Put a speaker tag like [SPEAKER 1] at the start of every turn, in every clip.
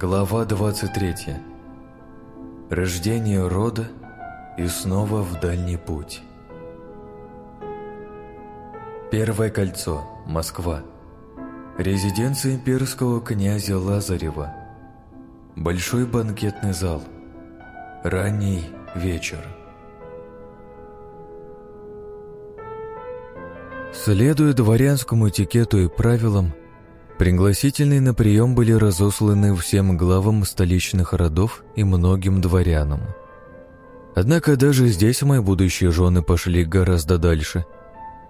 [SPEAKER 1] Глава 23. Рождение рода и снова в дальний путь. Первое кольцо. Москва. Резиденция имперского князя Лазарева. Большой банкетный зал. Ранний вечер. Следуя дворянскому этикету и правилам, Пригласительные на прием были разосланы всем главам столичных родов и многим дворянам. Однако даже здесь мои будущие жены пошли гораздо дальше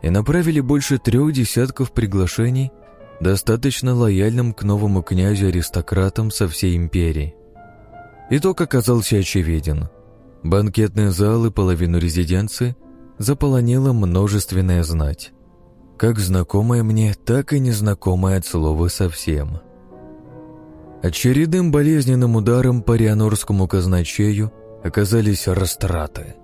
[SPEAKER 1] и направили больше трех десятков приглашений достаточно лояльным к новому князю-аристократам со всей империи. Итог оказался очевиден. Банкетные залы половину резиденции заполонила множественная знать как знакомая мне, так и незнакомая от слова совсем. Очередным болезненным ударом по рианорскому казначею оказались растраты.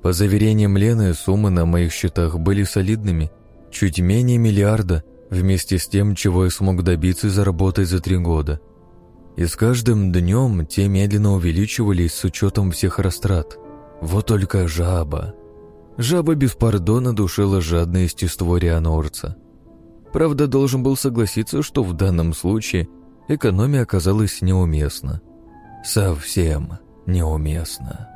[SPEAKER 1] По заверениям Лены, суммы на моих счетах были солидными, чуть менее миллиарда, вместе с тем, чего я смог добиться и заработать за три года. И с каждым днем те медленно увеличивались с учетом всех растрат. Вот только жаба. Жаба без пардона душила жадное естество рианорца. Правда, должен был согласиться, что в данном случае экономия оказалась неуместна. Совсем неуместна.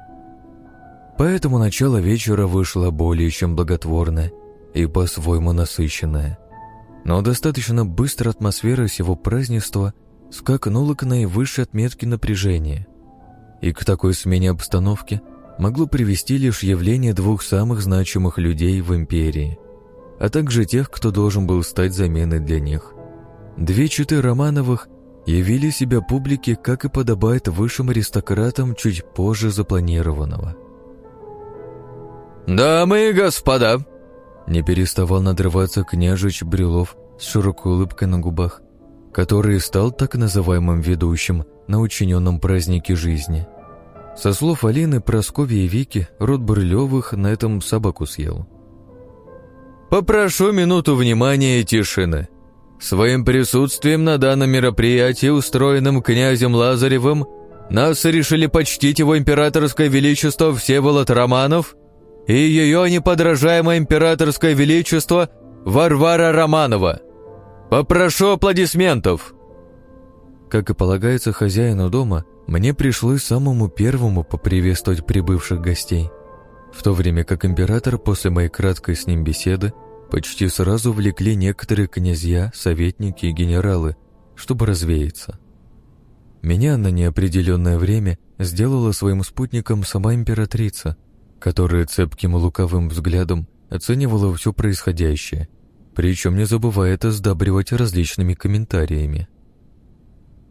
[SPEAKER 1] Поэтому начало вечера вышло более чем благотворное и по-своему насыщенное. Но достаточно быстро атмосфера всего празднества скакнула к наивысшей отметке напряжения. И к такой смене обстановки – могло привести лишь явление двух самых значимых людей в империи, а также тех, кто должен был стать заменой для них. Две читы Романовых явили себя публике, как и подобает высшим аристократам чуть позже запланированного.
[SPEAKER 2] «Дамы и господа!»
[SPEAKER 1] Не переставал надрываться княжич Брюлов с широкой улыбкой на губах, который стал так называемым ведущим на учиненном празднике жизни – со слов Алины, Прасковьи и Вики, род Брылевых на этом собаку съел.
[SPEAKER 2] «Попрошу минуту внимания и тишины. Своим присутствием на данном мероприятии, устроенном князем Лазаревым, нас решили почтить его императорское величество Всеволод Романов и ее неподражаемое императорское величество Варвара Романова. Попрошу аплодисментов!»
[SPEAKER 1] Как и полагается хозяину дома, мне пришлось самому первому поприветствовать прибывших гостей, в то время как император после моей краткой с ним беседы почти сразу влекли некоторые князья, советники и генералы, чтобы развеяться. Меня на неопределенное время сделала своим спутником сама императрица, которая цепким и лукавым взглядом оценивала все происходящее, причем не забывая это сдабривать различными комментариями.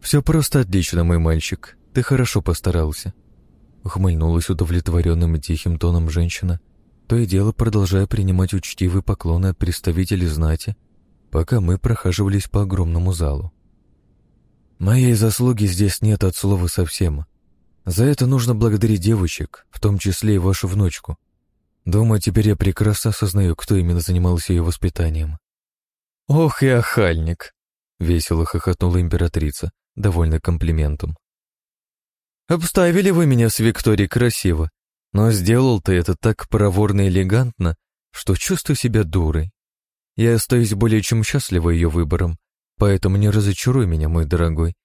[SPEAKER 1] «Все просто отлично, мой мальчик. Ты хорошо постарался. Ухмыльнулась удовлетворенным и тихим тоном женщина, то и дело продолжая принимать учтивые поклоны от представителей знати, пока мы прохаживались по огромному залу. Моей заслуги здесь нет от слова совсем. За это нужно благодарить девочек, в том числе и вашу внучку. Думаю, теперь я прекрасно осознаю, кто именно занимался ее воспитанием.
[SPEAKER 2] «Ох и охальник!»
[SPEAKER 1] — весело хохотнула императрица, довольна комплиментом.
[SPEAKER 2] Обставили вы меня с Викторией красиво, но сделал ты это так проворно и элегантно, что чувствую себя дурой. Я остаюсь более чем счастлива ее выбором, поэтому не разочаруй меня, мой дорогой,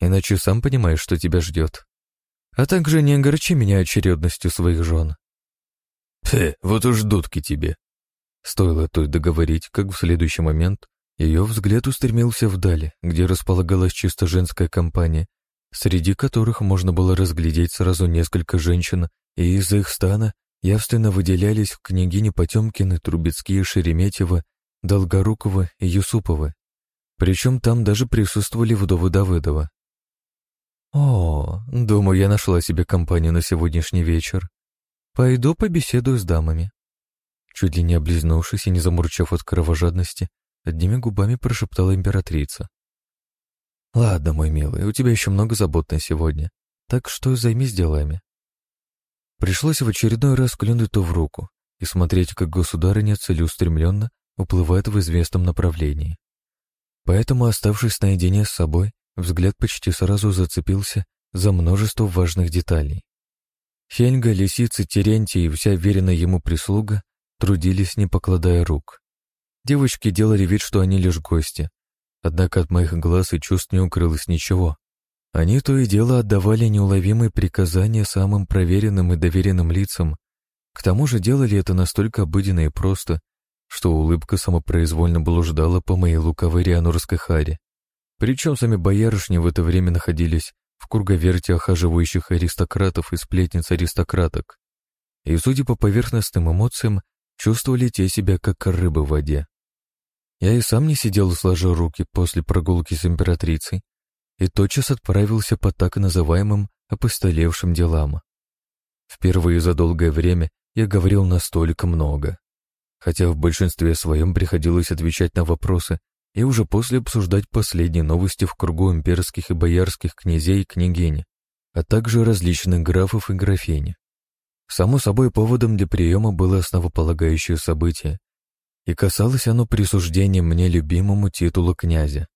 [SPEAKER 2] иначе сам понимаешь, что тебя ждет. А также не огорчи меня очередностью своих жен.
[SPEAKER 1] Пф, вот уж дудки тебе. Стоило той договорить, как в следующий момент ее взгляд устремился вдали, где располагалась чисто женская компания, среди которых можно было разглядеть сразу несколько женщин, и из их стана явственно выделялись княгини Потемкины, Трубецкие, Шереметьева, Долгорукова и Юсупова. Причем там даже присутствовали вдовы Давыдова. «О, думаю, я нашла себе компанию на сегодняшний вечер. Пойду побеседую с дамами». Чуть ли не облизнувшись и не замурчав от кровожадности, одними губами прошептала императрица. «Ладно, мой милый, у тебя еще много забот на сегодня, так что займись делами». Пришлось в очередной раз клюнуть то в руку и смотреть, как государыня целеустремленно уплывает в известном направлении. Поэтому, оставшись наедине с собой,
[SPEAKER 2] взгляд почти сразу зацепился за множество важных деталей. Хельга, лисицы, Терентий и вся веренная ему прислуга трудились, не покладая рук. Девочки делали вид, что они лишь гости, однако от моих глаз и чувств не укрылось ничего. Они то и дело отдавали неуловимые приказания самым проверенным и доверенным лицам, к тому же делали это настолько обыденно и просто, что улыбка самопроизвольно блуждала по моей луковой рианурской харе. Причем сами боярышни в это время находились в круговерте охаживающих аристократов и сплетниц аристократок. И, судя по поверхностным эмоциям, чувствовали те себя как рыбы в воде. Я и сам не сидел сложа руки после прогулки с императрицей и тотчас отправился по так называемым опостолевшим делам. Впервые за долгое время я говорил настолько много. Хотя в большинстве своем приходилось отвечать на вопросы и уже после обсуждать последние новости в кругу имперских и боярских князей и княгинь, а также различных графов и графинь. Само собой, поводом для приема было основополагающее событие, и касалось оно присуждения мне любимому титула князя.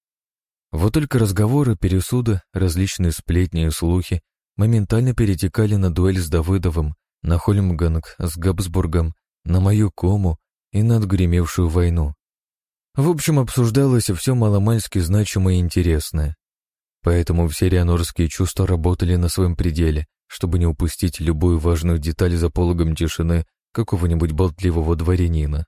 [SPEAKER 2] Вот только разговоры, пересуды, различные сплетни и слухи моментально перетекали на дуэль с Давыдовым, на Хольмганг с Габсбургом, на мою кому и на отгремевшую войну. В общем, обсуждалось все маломальски значимое и интересное. Поэтому все рианорские чувства работали на своем пределе, чтобы не упустить любую важную деталь за пологом тишины какого-нибудь болтливого дворянина.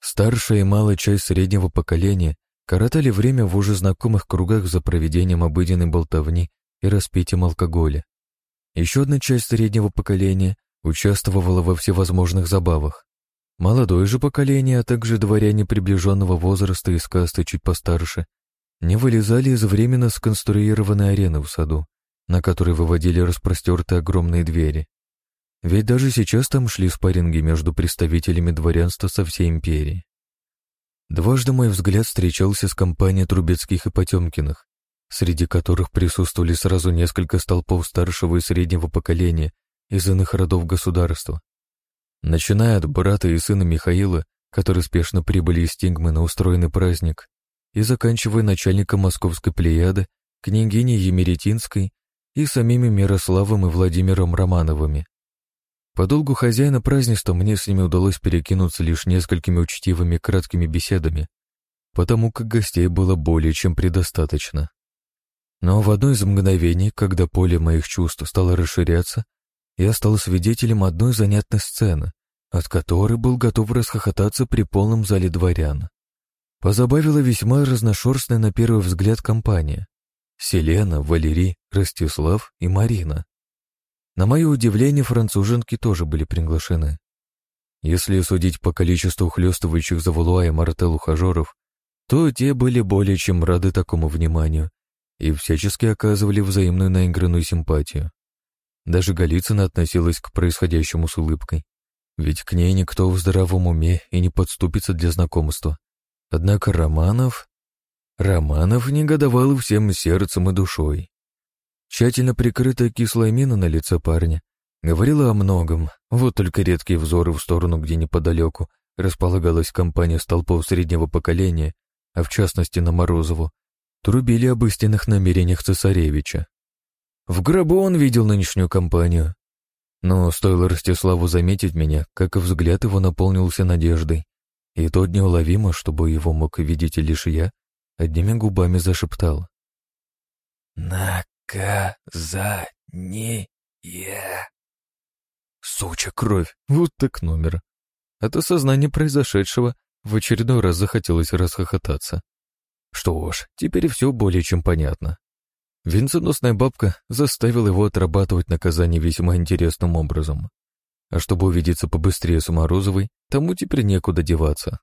[SPEAKER 2] Старшая и малая часть среднего поколения коротали время в уже знакомых кругах за проведением обыденной болтовни и распитием алкоголя. Еще одна часть среднего поколения участвовала во всевозможных забавах. Молодое же поколение, а также дворяне приближенного возраста и касты чуть постарше, не вылезали из временно сконструированной арены в саду, на которой выводили распростертые огромные двери. Ведь даже сейчас там шли спарринги между представителями дворянства со всей империи. Дважды мой взгляд встречался с компанией Трубецких и Потемкиных, среди которых присутствовали сразу несколько столпов старшего и среднего поколения из иных родов государства. Начиная от брата и сына Михаила, которые спешно прибыли из Тингмы на устроенный праздник, и заканчивая начальником московской плеяды, княгиней Емеретинской и самими Мирославом и Владимиром Романовыми. По долгу хозяина празднества мне с ними удалось перекинуться лишь несколькими учтивыми краткими беседами, потому как гостей было более чем предостаточно. Но в одно из мгновений, когда поле моих чувств стало расширяться, я стал свидетелем одной занятной сцены, от которой был готов расхохотаться при полном зале дворян. Позабавила весьма разношерстная на первый взгляд компания. Селена, Валерий, Ростислав и Марина. На мое удивление, француженки тоже были приглашены. Если судить по количеству хлестывающих за Валуа и Мартел ухажеров, то те были более чем рады такому вниманию и всячески оказывали взаимную наигранную симпатию. Даже Голицына относилась к происходящему с улыбкой, ведь к ней никто в здравом уме и не подступится для знакомства. Однако Романов... Романов негодовал всем сердцем и душой. Тщательно прикрытая кислая мина на лице парня говорила о многом, вот только редкие взоры в сторону, где неподалеку располагалась компания столпов среднего поколения, а в частности на Морозову, трубили об истинных намерениях цесаревича. В гробу он видел нынешнюю компанию. Но стоило Ростиславу заметить меня, как взгляд его наполнился надеждой, и тот неуловимо, чтобы его мог видеть лишь я, одними губами зашептал. «На Наказание. Суча кровь, вот так номер. От осознания произошедшего в очередной раз захотелось расхохотаться. Что ж, теперь все более чем понятно. Венценосная бабка заставила его отрабатывать наказание весьма интересным образом. А чтобы увидеться побыстрее с Морозовой, тому теперь некуда деваться.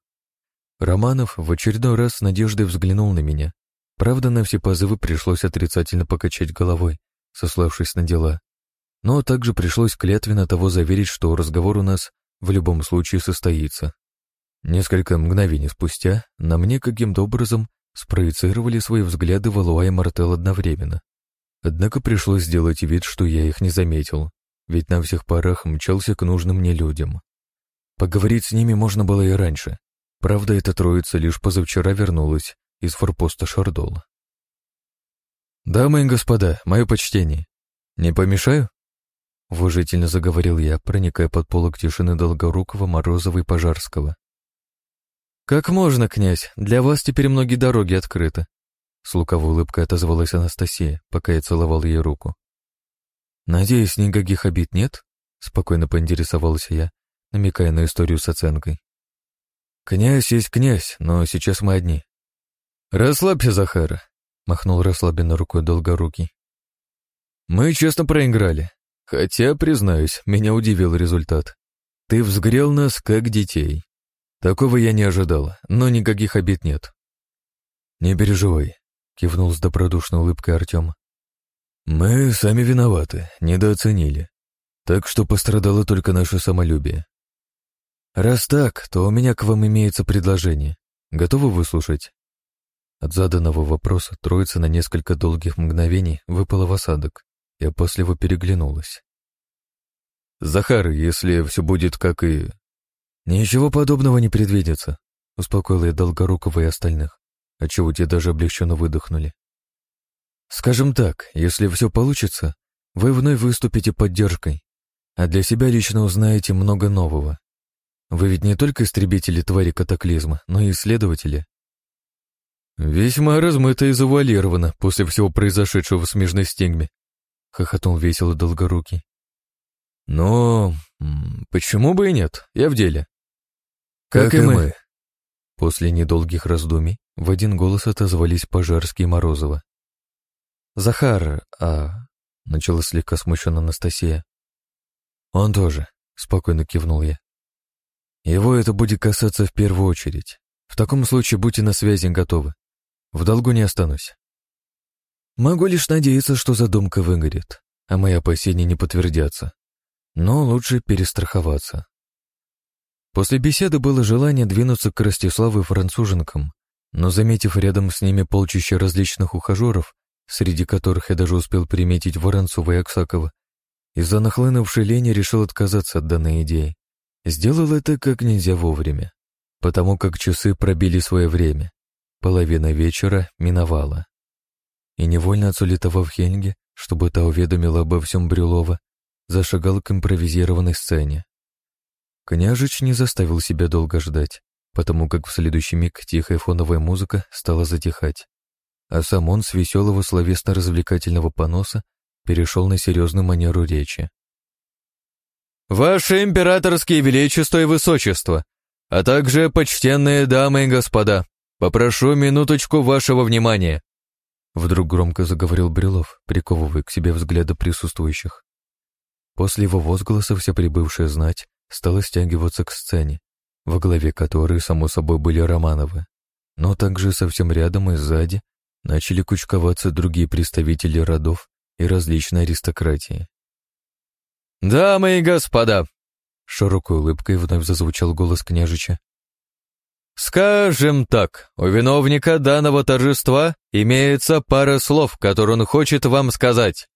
[SPEAKER 2] Романов в очередной раз с надеждой взглянул на меня, Правда, на все позывы пришлось отрицательно покачать головой, сославшись на дела. Но также пришлось клятвенно того заверить, что разговор у нас в любом случае состоится. Несколько мгновений спустя на мне каким-то образом спроецировали свои взгляды Валуа и Мартел одновременно. Однако пришлось сделать вид, что я их не заметил, ведь на всех парах мчался к нужным мне людям. Поговорить с ними можно было и раньше. Правда, эта троица лишь позавчера вернулась из форпоста Шардола.
[SPEAKER 1] «Дамы и господа, мое почтение. Не помешаю?» Уважительно заговорил я, проникая под полок тишины Долгорукова, Морозова и Пожарского. «Как можно, князь? Для вас теперь многие дороги открыты», с луковой улыбкой отозвалась Анастасия, пока я целовал ей руку. «Надеюсь, никаких обид нет?» — спокойно поинтересовался я, намекая на историю с оценкой. «Князь есть князь, но сейчас мы одни». «Расслабься, Захара», — махнул расслабленно рукой Долгорукий. «Мы честно проиграли, хотя, признаюсь, меня удивил результат. Ты взгрел нас, как детей. Такого я не ожидал, но никаких обид нет». «Не переживай», — кивнул с добродушной улыбкой Артем. «Мы сами виноваты, недооценили. Так что пострадало только наше самолюбие. Раз так, то у меня к вам имеется предложение. Готовы выслушать?» От заданного вопроса троица на несколько долгих мгновений выпала в осадок и опасливо переглянулась. «Захар, если все будет как и...» «Ничего подобного не предвидится», — успокоил я Долгорукова и остальных отчего те даже облегченно выдохнули. Скажем так, если все получится, вы вновь выступите поддержкой, а для себя лично узнаете много нового. Вы ведь не только истребители твари катаклизма, но и исследователи. Весьма размыто и завуалировано после всего произошедшего в смежной стигме, хохотнул весело долгорукий. Но почему бы и нет? Я в деле.
[SPEAKER 2] Как, как и мы. мы.
[SPEAKER 1] После недолгих раздумий в один голос отозвались Пожарский и Морозова. «Захар, а...» — начала слегка смущенно Анастасия. «Он тоже», — спокойно кивнул я. «Его это будет касаться в первую очередь. В таком случае будьте на связи готовы. В долгу не останусь». Могу лишь надеяться, что задумка выгорит, а мои опасения не подтвердятся. Но лучше перестраховаться. После беседы было желание двинуться к Ростиславу и француженкам, но, заметив рядом с ними полчища различных ухажеров, среди которых я даже успел приметить Воронцова и Аксакова, из-за нахлынувшей лени решил отказаться от данной идеи. Сделал это как нельзя вовремя, потому как часы пробили свое время. Половина вечера миновала. И невольно отсулитовав Хельге, чтобы та уведомила обо всем Брюлова, зашагал к импровизированной сцене. Княжич не заставил себя долго ждать, потому как в следующий миг тихая фоновая музыка стала затихать, а сам он с веселого словесно-развлекательного поноса перешел на серьезную манеру речи. «Ваше императорские величество и высочество, а также почтенные дамы и господа, попрошу минуточку вашего внимания!» Вдруг громко заговорил Брюлов, приковывая к себе взгляды присутствующих. После его возгласа вся прибывшая знать стала стягиваться к сцене, во главе которой, само собой, были Романовы. Но также совсем рядом и сзади начали кучковаться другие представители родов и различной аристократии. «Дамы и господа!» Широкой улыбкой вновь зазвучал голос княжича. «Скажем так, у виновника данного торжества имеется пара слов, которые он хочет вам сказать.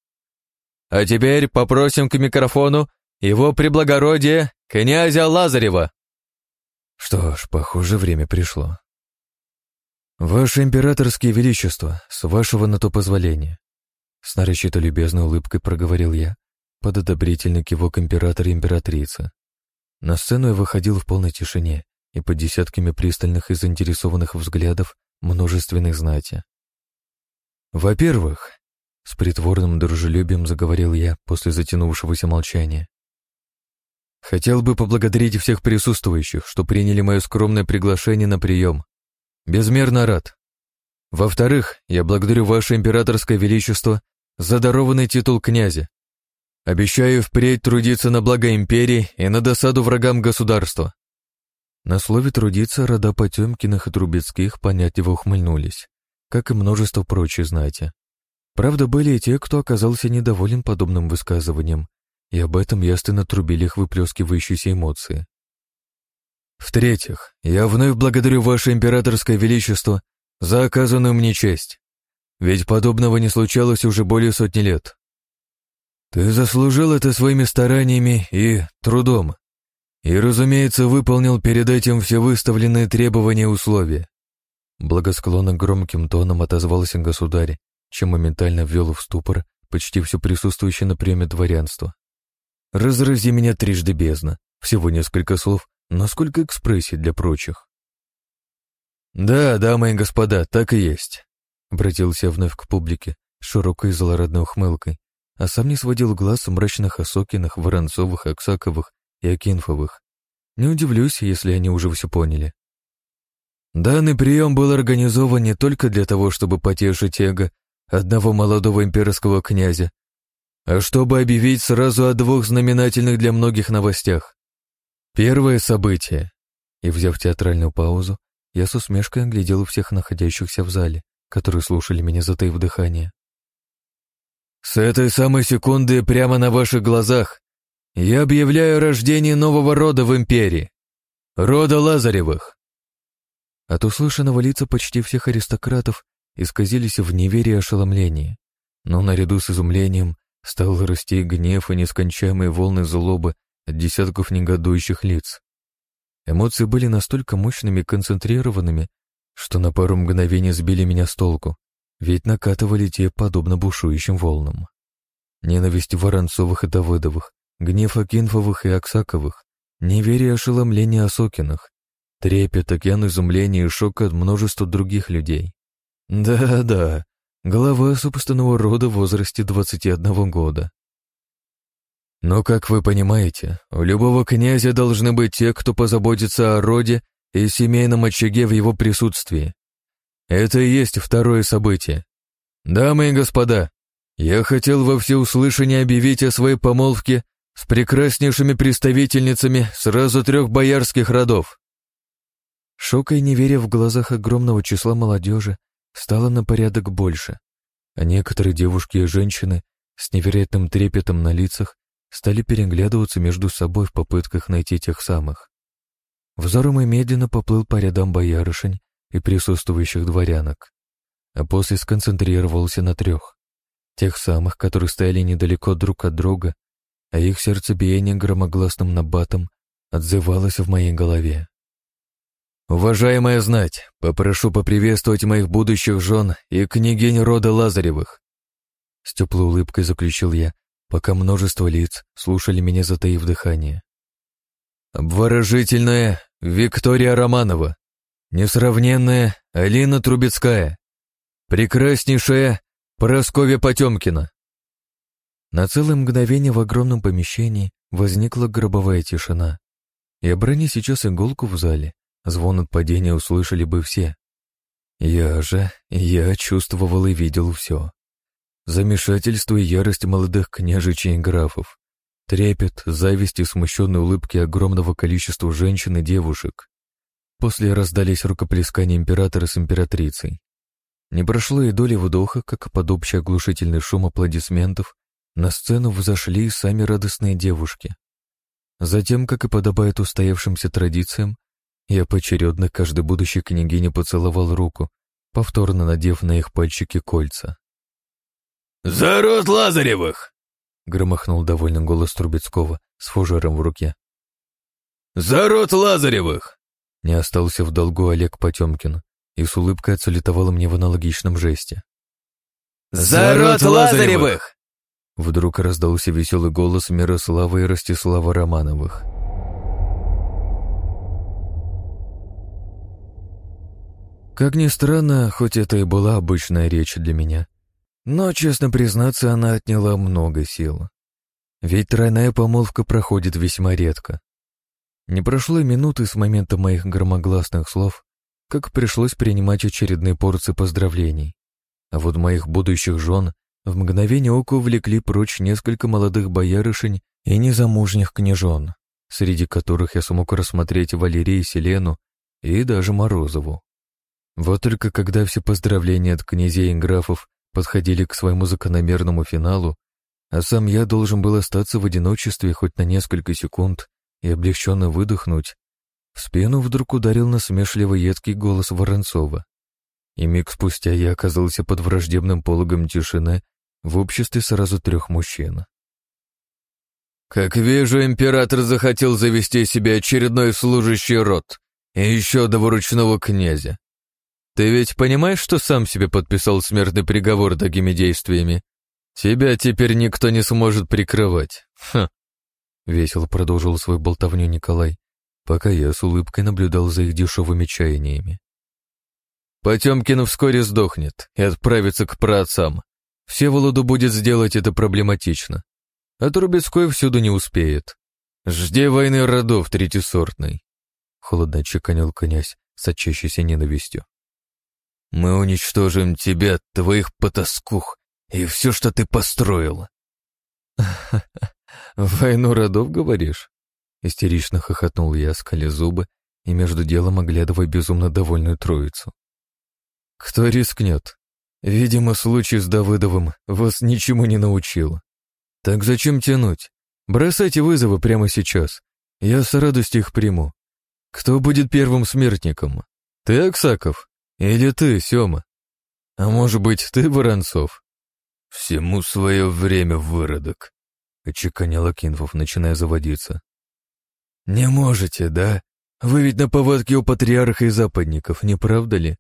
[SPEAKER 1] А теперь попросим к микрофону его преблагородие князя Лазарева». Что ж, похоже, время пришло. «Ваше императорское величество, с вашего на то позволения», с нарочито любезной улыбкой проговорил я, под одобрительный кивок императора и императрицы. На сцену я выходил в полной тишине и под десятками пристальных и заинтересованных взглядов множественных знати. «Во-первых», — с притворным дружелюбием заговорил я после затянувшегося молчания, Хотел бы поблагодарить всех присутствующих, что приняли мое скромное приглашение на прием. Безмерно рад. Во-вторых, я благодарю Ваше Императорское Величество за дарованный титул князя. Обещаю впредь трудиться на благо империи и на досаду врагам государства. На слове «трудиться» рода Потемкиных и Трубецких понятливо ухмыльнулись, как и множество прочей знати. Правда, были и те, кто оказался недоволен подобным высказыванием и об этом ясно трубили их выплескивающиеся эмоции. В-третьих, я вновь благодарю Ваше Императорское Величество за оказанную мне честь, ведь подобного не случалось уже более сотни лет. Ты заслужил это своими стараниями и трудом, и, разумеется, выполнил перед этим все выставленные требования и условия. Благосклонно громким тоном отозвался государь
[SPEAKER 2] чем моментально ввел в ступор почти все присутствующее на приеме дворянство. «Разрази меня трижды бездна, всего несколько слов, но сколько экспрессий для прочих». «Да, дамы и господа, так и есть», — обратился вновь к публике широкой злорадной ухмылкой, а сам не сводил глаз мрачных Осокиных, Воронцовых, Аксаковых и Акинфовых. Не удивлюсь, если они уже все поняли. Данный прием был организован не только для того, чтобы потешить эго одного молодого имперского князя, а чтобы объявить сразу о двух знаменательных для многих новостях. Первое событие. И, взяв театральную паузу, я с усмешкой оглядел всех находящихся в зале, которые слушали меня, затаив дыхание. С этой самой секунды прямо на ваших глазах я объявляю рождение нового рода в империи. Рода Лазаревых. От услышанного лица почти всех аристократов исказились в неверии и ошеломлении, но наряду с изумлением стал расти гнев и нескончаемые волны злобы от десятков негодующих лиц. Эмоции были настолько мощными и концентрированными, что на пару мгновений сбили меня с толку, ведь накатывали те подобно бушующим волнам. Ненависть Воронцовых и Давыдовых, гнев Акинфовых и Аксаковых, неверие и ошеломление Осокиных, Трепет, океан изумления и шок от множества других людей. Да-да, глава собственного рода в возрасте 21 года. Но, как вы понимаете, у любого князя должны быть те, кто позаботится о роде и семейном очаге в его присутствии. Это и есть второе событие. Дамы и господа, я хотел во всеуслышание объявить о своей помолвке с прекраснейшими представительницами сразу трех боярских родов. Шока и неверия в глазах огромного числа молодежи стало на порядок больше, а некоторые девушки и женщины с невероятным трепетом на лицах стали переглядываться между собой в попытках найти тех самых. Взор мой медленно поплыл по рядам боярышень и присутствующих дворянок, а после сконцентрировался на трех, тех самых, которые стояли недалеко друг от друга, а их сердцебиение громогласным набатом отзывалось в моей голове. «Уважаемая знать, попрошу поприветствовать моих будущих жен и княгинь рода Лазаревых!» С теплой улыбкой заключил я, пока множество лиц слушали меня, затаив дыхание. «Обворожительная Виктория Романова, несравненная Алина Трубецкая, прекраснейшая Просковья Потемкина». На целое мгновение в огромном помещении возникла гробовая тишина. Я брони сейчас иголку в зале, Звон от падения услышали бы все. Я же, я чувствовал и видел все. Замешательство и ярость молодых княжичей и графов. Трепет, зависть и смущенные улыбки огромного количества женщин и девушек. После раздались рукоплескания императора с императрицей. Не прошло и доли вдоха, как под общий оглушительный шум аплодисментов на сцену взошли сами радостные девушки. Затем, как и подобает устоявшимся традициям, я поочередно каждой будущей княгине поцеловал руку, повторно надев на их пальчики кольца.
[SPEAKER 3] «За род Лазаревых!»
[SPEAKER 2] — громохнул довольный голос Трубецкого с фужером в руке.
[SPEAKER 3] «За род Лазаревых!»
[SPEAKER 2] Не остался в долгу Олег Потемкин и с улыбкой отсулетовал мне в аналогичном жесте.
[SPEAKER 3] «За род Лазаревых!»
[SPEAKER 2] Вдруг раздался веселый голос Мирослава и Ростислава Романовых. Как ни странно, хоть это и была обычная речь для меня, но, честно признаться, она отняла много сил. Ведь тройная помолвка проходит весьма редко. Не прошло и минуты с момента моих громогласных слов, как пришлось принимать очередные порции поздравлений. А вот моих будущих жен в мгновение ока увлекли прочь несколько молодых боярышень и незамужних княжон, среди которых я смог рассмотреть Валерию Селену и даже Морозову. Вот только когда все поздравления от князей и графов подходили к своему закономерному финалу, а сам я должен был остаться в одиночестве хоть на несколько секунд и облегченно выдохнуть, в спину вдруг ударил насмешливо едкий голос Воронцова. И миг спустя я оказался под враждебным пологом тишины в обществе сразу трех мужчин.
[SPEAKER 3] «Как вижу, император захотел завести себе очередной служащий род, и еще до выручного князя.
[SPEAKER 1] Ты ведь понимаешь, что сам себе подписал смертный приговор такими действиями? Тебя теперь никто не сможет прикрывать. Ха!» Весело продолжил свою болтовню Николай, пока я с улыбкой наблюдал за их дешевыми чаяниями. Потемкин вскоре сдохнет и отправится к праотцам. Всеволоду будет сделать это проблематично. А Трубецкой всюду не успеет. Жди войны родов третисортной. Холодно чеканил князь, сочащийся ненавистью. Мы уничтожим тебя, твоих потаскух, и все, что ты построил. Войну родов, говоришь? Истерично хохотнул я, скали зубы и между делом оглядывая безумно довольную троицу. Кто рискнет? Видимо, случай с Давыдовым вас ничему не научил. Так зачем тянуть? Бросайте вызовы прямо сейчас. Я с радостью их приму. Кто будет первым смертником? Ты, Аксаков? Или ты, Сёма? А может быть, ты, Воронцов? Всему свое время, выродок, — очеканил Акинфов, начиная заводиться. Не можете, да? Вы ведь на поводке у патриарха и западников, не правда ли?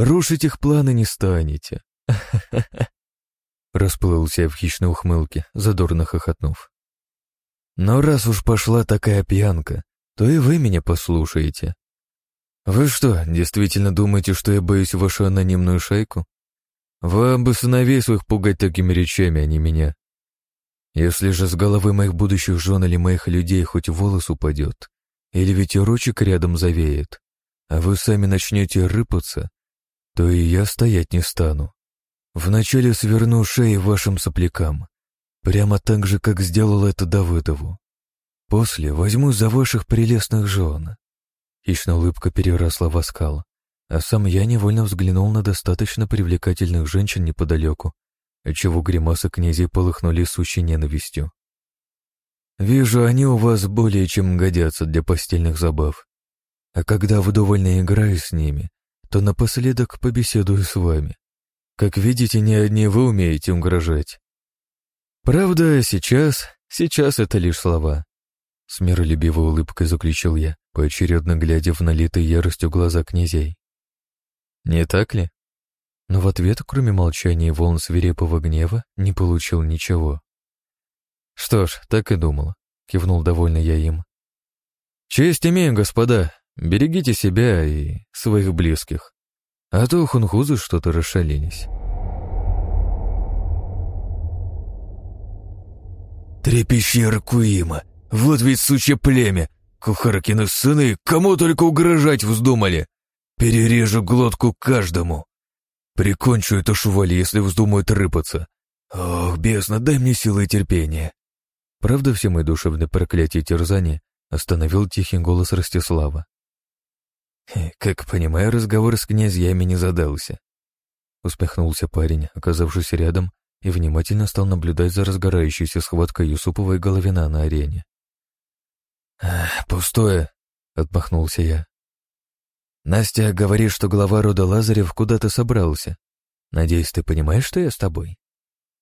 [SPEAKER 1] Рушить их планы не станете. Расплылся в хищной ухмылке, задорно хохотнув. Но раз уж пошла такая пьянка, то и вы меня послушаете. Вы что, действительно думаете, что я боюсь вашу анонимную шайку? Вам бы сыновей своих пугать такими речами, а не меня. Если же с головы моих будущих жен или моих людей хоть волос упадет, или ветерочек рядом завеет, а вы сами начнете рыпаться, то и я стоять не стану. Вначале сверну шеи вашим соплякам, прямо так же, как сделал это Давыдову. После возьму за ваших прелестных жен. Хищная улыбка переросла в оскал, а сам я невольно взглянул на достаточно привлекательных женщин неподалеку, отчего гримасы князей полыхнули сущей ненавистью. «Вижу, они у вас более чем годятся для постельных забав. А когда вдоволь играю с ними, то напоследок побеседую с вами. Как видите, не одни вы умеете угрожать. Правда, сейчас, сейчас это лишь слова. С миролюбивой улыбкой заключил я, поочередно глядя в налитые яростью глаза князей. Не так ли? Но в ответ, кроме молчания и волн свирепого гнева, не получил ничего. Что ж, так и думал, кивнул довольно я им. Честь имею, господа, Берегите себя и своих близких, а то хунхузы что-то расшалились.
[SPEAKER 3] Три пещеры Куима, вот ведь сучье племя, Кухаркины сыны, кому только угрожать вздумали. Перережу глотку каждому. Прикончу эту швали, если вздумают рыпаться. Ох, бездна, дай мне силы и терпения.
[SPEAKER 1] Правда, все мои душевные проклятия и терзания остановил тихий голос Ростислава.
[SPEAKER 2] «Как понимаю, разговор с князьями не задался», — усмехнулся парень, оказавшись рядом, и внимательно стал наблюдать за разгорающейся схваткой Юсупова и Головина на арене.
[SPEAKER 1] «Пустое», — отмахнулся я.
[SPEAKER 2] «Настя говорит, что глава рода Лазарев куда-то собрался. Надеюсь, ты понимаешь, что я с тобой?»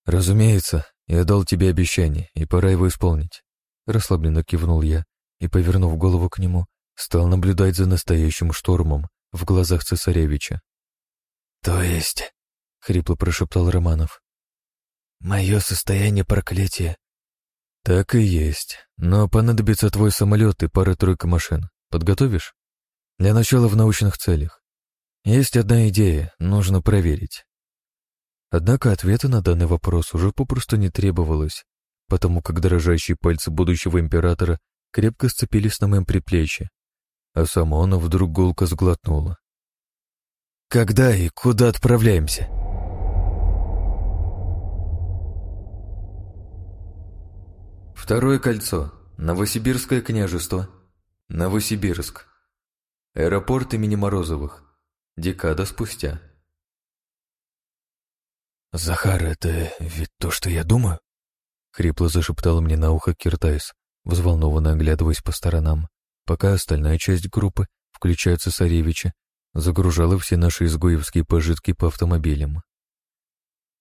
[SPEAKER 1] «Разумеется, я дал тебе обещание, и пора его исполнить», — расслабленно кивнул я и, повернув голову к нему, Стал наблюдать за настоящим штормом в глазах цесаревича.
[SPEAKER 2] «То есть?»
[SPEAKER 1] — хрипло прошептал Романов.
[SPEAKER 2] «Мое состояние проклятия».
[SPEAKER 1] «Так и есть. Но понадобится твой самолет и пара-тройка машин. Подготовишь? Для начала в научных целях. Есть одна идея, нужно проверить». Однако ответа на данный вопрос уже попросту не требовалось, потому как дрожащие пальцы будущего императора крепко сцепились на моем предплечье, а сама она вдруг гулко сглотнула.
[SPEAKER 2] «Когда и куда отправляемся?»
[SPEAKER 1] Второе кольцо. Новосибирское княжество. Новосибирск. Аэропорт имени Морозовых. Декада спустя.
[SPEAKER 2] «Захар, это ведь то, что я думаю?» — хрипло зашептал мне на ухо Киртайс, взволнованно оглядываясь по сторонам пока остальная часть группы, включая цесаревича, загружала все наши изгоевские пожитки по автомобилям.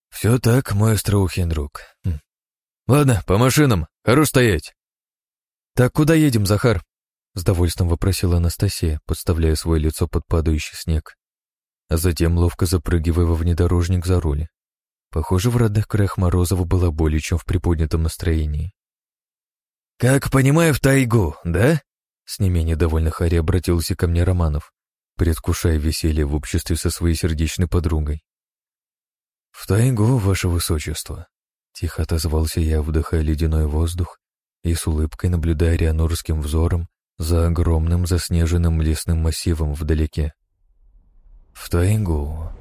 [SPEAKER 1] «Все так, мой остроухий друг. Хм. Ладно, по машинам, хорош стоять!» «Так куда едем, Захар?» — с довольством вопросила Анастасия, подставляя свое лицо под падающий снег. а затем ловко запрыгивая во внедорожник за руль. Похоже, в родных краях Морозова было более чем в приподнятом настроении.
[SPEAKER 3] «Как понимаю, в тайгу, да?»
[SPEAKER 1] С не менее довольно Харри обратился ко мне Романов, предвкушая веселье в обществе со своей сердечной подругой.
[SPEAKER 2] «В тайгу, ваше высочество», — тихо отозвался я, вдыхая ледяной воздух и с улыбкой наблюдая рианорским взором за огромным заснеженным лесным массивом вдалеке. «В тайгу»,